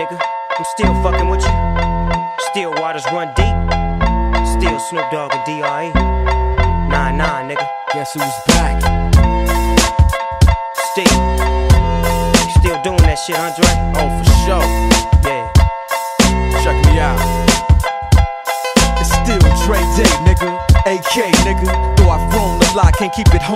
nigga. I'm still fucking with you. Still waters run deep. Still Snoop Dogg and D.R.E. Nah, nah, nigga. Guess who's back? Still. Still doing that shit, Andre? Oh, for sure.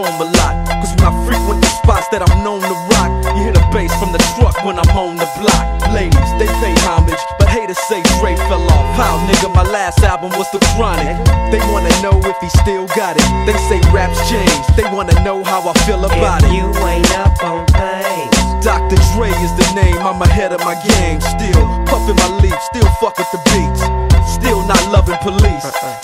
Home a lot. Cause when I frequent the spots that I'm known to rock, you hear the bass from the truck when I'm on the block. Ladies, they pay homage, but haters say Dre fell off. How, nigga, my last album was The Chronic. They wanna know if he still got it. They say raps changed. They wanna know how I feel about if it. you ain't up on things. Dr. Dre is the name, I'm ahead of my game. Still puffin' my leaf, still fuck with the beats. Still not loving police. Uh-uh.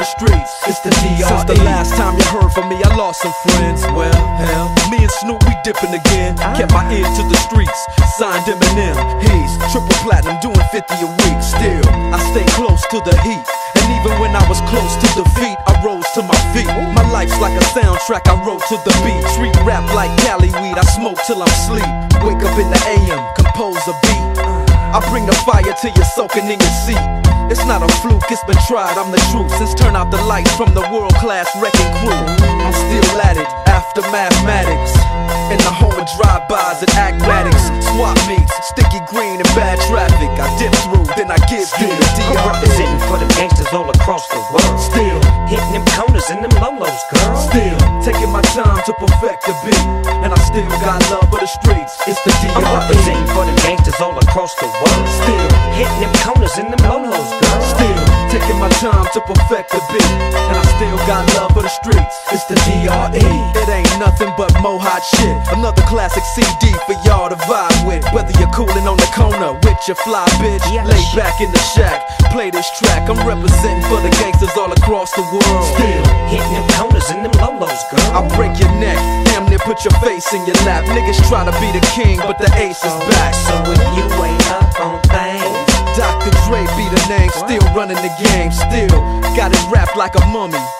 the streets. It's the DR. Since the last time you heard from me, I lost some friends. Well, hell, me and Snoop we dipping again. Ah. Kept my ear to the streets, signed Eminem. He's triple platinum, doing 50 a week. Still, I stay close to the heat. And even when I was close to defeat, I rose to my feet. My life's like a soundtrack I wrote to the beat. Treat rap like Cali weed, I smoke till I'm sleep. Wake up in the AM, compose a beat. Ah. I bring the fire till you're soaking in your seat. It's not a fluke, it's been tried, I'm the truth. Since turn out the lights from the world class wrecking crew, I'm still at it after mathematics. In the home of drive-bys and AK-matics, swap meets, sticky green and bad traffic. I dip through, then I give you the I'm DR. representing for them gangsters all across the world. Still, Hitting them corners and them lolos, girl. still taking my time to perfect the beat, and I still got love for the streets. It's the I'm representing for them gangsters all across the world. Still. Hitting them corners and them lolos, girl. Still taking my time to perfect the beat, and I still got love for the streets. It's the DRE. It ain't nothing but mo hot shit. Another classic CD for y'all to vibe with. Whether you're coolin' on the corner with your fly bitch, Yeah. lay back in the shack, play this track. I'm representing for the gangsters all across the world. Still. Hitting them corners and them lolos, girl. I'll break your neck, damn near put your face in your lap. Niggas try to be the king, but the ace is back. So if you ain't up on things, Dr. Dre be the name, still running the game, still got it wrapped like a mummy.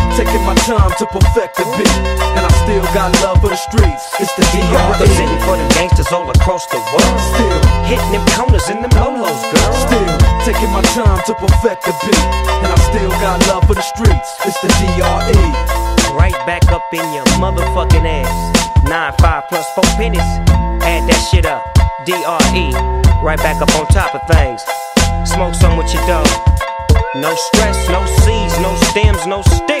taking my time to perfect the beat, and I still got love for the streets. It's the DRE. representing for the gangsters all across the world. Still, Hitting them corners and them lolos, girl. still taking my time to perfect the beat, and I still got love for the streets. It's the DRE. Right back up in your motherfucking ass. Nine five plus four pennies. Add that shit up. DRE. Right back up on top of things. Smoke some with your dog. No stress, no seeds, no stems, no sticks.